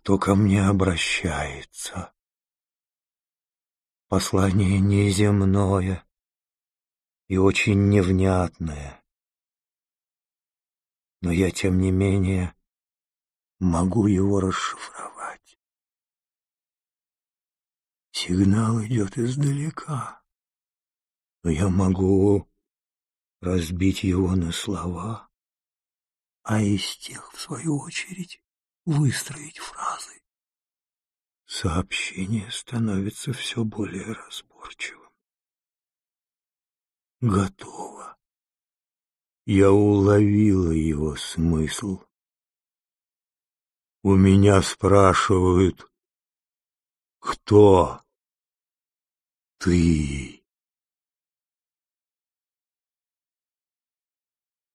кто ко мне обращается. Послание неземное и очень невнятное. Но я, тем не менее, могу его расшифровать. Сигнал идет издалека, но я могу разбить его на слова, а из тех, в свою очередь, выстроить фразы. Сообщение становится все более разборчивым. Готово. Я уловила его смысл. У меня спрашивают, кто ты?